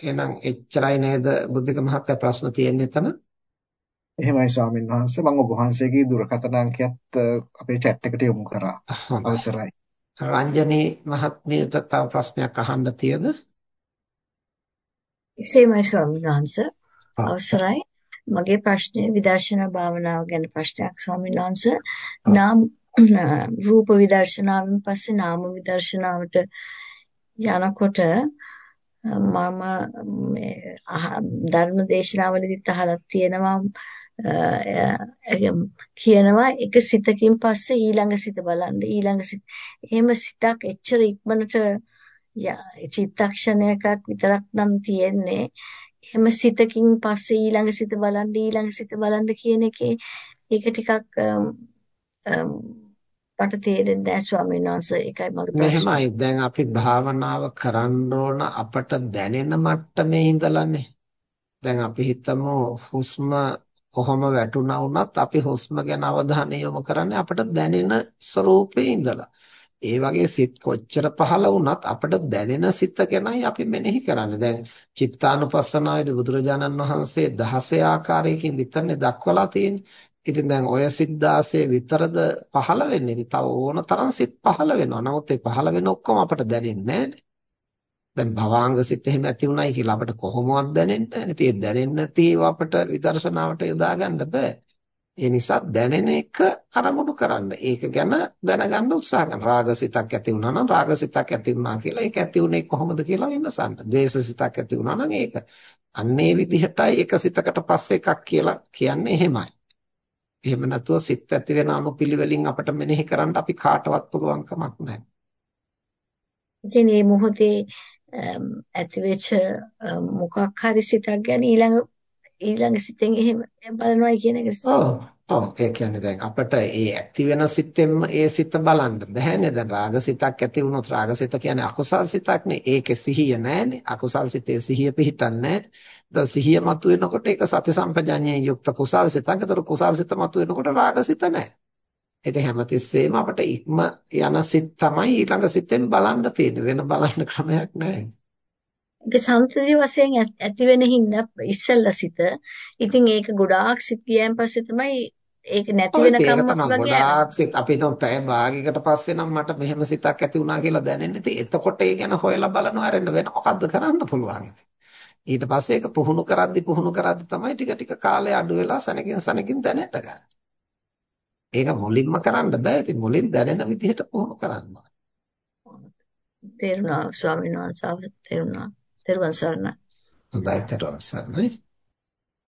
එහෙනම් එච්චරයි නේද බුද්ධික මහත්තයා ප්‍රශ්න තියෙන්නේ එතන? එහෙමයි ස්වාමීන් වහන්සේ මම ඔබ වහන්සේගේ දුරකථන අංකයත් අපේ chat එකට යොමු කරා. අවසරයි. රංජනී මහත්මියට තව ප්‍රශ්නයක් අහන්න තියද? එසේමයි ස්වාමීන් වහන්සේ. අවසරයි. මගේ ප්‍රශ්නේ විදර්ශනා භාවනාව ගැන ප්‍රශ්නයක් ස්වාමීන් වහන්සේ. නාම රූප විදර්ශනාවෙන් පස්සේ නාම විදර්ශනාවට යනකොට මම ධර්ම දේශනාවලදීත් අහලා තියෙනවා කියනවා එක සිතකින් පස්සේ ඊළඟ සිත බලන්න. ඊළඟ සිත එහෙම සිතක් එච්චර ඉක්මනට චිත්තක්ෂණයක විතරක් නම් තියෙන්නේ. එහෙම සිතකින් පස්සේ ඊළඟ සිත බලන්න ඊළඟ සිත බලන්න කියන එකේ ඒක ටිකක් මට තේරෙන්නේ නැහැ ස්වාමීන් වහන්සේ ඒකයි මගේ ප්‍රශ්නේ. මෙහෙමයි දැන් අපි භාවනාව කරන්න ඕන අපට දැනෙන මට්ටමේ ඉඳලානේ. දැන් අපි හිතමු හුස්ම කොහොම වැටුණා වුණත් අපි හුස්ම ගැන අවධානය යොමු කරන්නේ අපට දැනෙන ස්වરૂපේ ඉඳලා. ඒ වගේ සිත් කොච්චර පහළ වුණත් අපට දැනෙන සිත ගැනයි අපි මෙනෙහි කරන්නේ. දැන් චිත්තානුපස්සනාවේදී බුදුරජාණන් වහන්සේ 16 ආකාරයකින් විතරනේ දක්වලා තියෙන්නේ. ඉතින් දැන් ඔය සිත් 16 විතරද පහළ වෙන්නේ. ඉතින් තව ඕන තරම් සිත් පහළ වෙනවා. නමුත් ඒ පහළ වෙන ඔක්කොම අපට දැනෙන්නේ දැන් භවාංග සිත් එහෙම ඇති උනායි කියලා අපිට කොහොමවත් දැනෙන්නේ නැහැ. ඉතින් දැනෙන්නේ නැති ඒවා අපිට විදර්ශනාවට යොදා ගන්න බෑ. ඒ නිසා දැනෙන එක අරමුණු කරන්න. ඒක ගැන දැනගන්න උත්සාහ කරන්න. රාගසිතක් ඇති වුණා නම් රාගසිතක් ඇති වුණා කියලා ඒක ඇති උනේ කොහොමද කියලා විමසන්න. ද්වේෂසිතක් ඇති වුණා නම් ඒක. අන්නේ විදිහටයි එක සිතකට පස්සේ එකක් කියලා කියන්නේ එහෙමයි. එහෙම නැතුව සිත් ඇති වෙන අනුපිළිවෙලින් අපිට මෙනෙහි කරන්න අපි කාටවත් පුළුවන් කමක් නැහැ. ඉතින් මේ මොහොතේ ඇතිවෙච්ච මොකක් හරි සිතක් ගැන ඊළඟ ඊළඟ සිතෙන් එහෙම බලනවා කියන එක ඔව් ඔව් ඒ කියන්නේ දැන් අපිට ඒ ඇති වෙන සිතෙන්ම ඒ සිත බලන්න බෑනේ දැන් රාග සිතක් ඇති වුණොත් රාග සිත කියන්නේ අකුසල් සිතක්නේ ඒකේ සිහිය නැහැනේ අකුසල් සිතේ සිහිය පිහිටන්නේ නැහැ සිහිය මතුවෙනකොට ඒක සති සම්පජාඤ්ඤයෙන් යුක්ත කුසල් සිතක්. ඒතර කුසල් සිත මතුවෙනකොට රාග සිත නැහැ. ඉතින් හැමතිස්සෙම අපිට ඉක්ම යන සිත් තමයි ඊළඟ සිතෙන් බලන්න තියෙන්නේ. වෙන බලන්න ක්‍රමයක් නැහැ. ඒක සංතති වශයෙන් ඇති වෙන හින්දා ඉස්සෙල්ලා සිත. ඉතින් ඒක ගොඩාක් සිත් ගියන් පස්සේ තමයි ඒක නැති වෙනකම් වගේ සිත් අපි හිතමු පැය භාගයකට පස්සේ නම් මට මෙහෙම සිතක් ඇති වුණා කියලා දැනෙන්නේ. ඉතින් එතකොට ඒ ගැන හොයලා බලනවා අරන්න වෙන මොකද්ද කරන්න පුළුවන්. ඊට පස්සේ ඒක පුහුණු කරද්දි පුහුණු කරද්දි තමයි ටික ටික කාලය අඩු වෙලා සනකින් සනකින් දැනෙන්න ගන්න. ඒක මුලින්ම කරන්න බෑ. ඉතින් මුලින් දැනෙන විදිහට පුහුණු කරන්න ඕනේ. තේරුණා ස්වාමීන් වහන්සේ තේරුණා. තෙරුවන් සරණයි. හොඳයි තෙරුවන් සරණයි.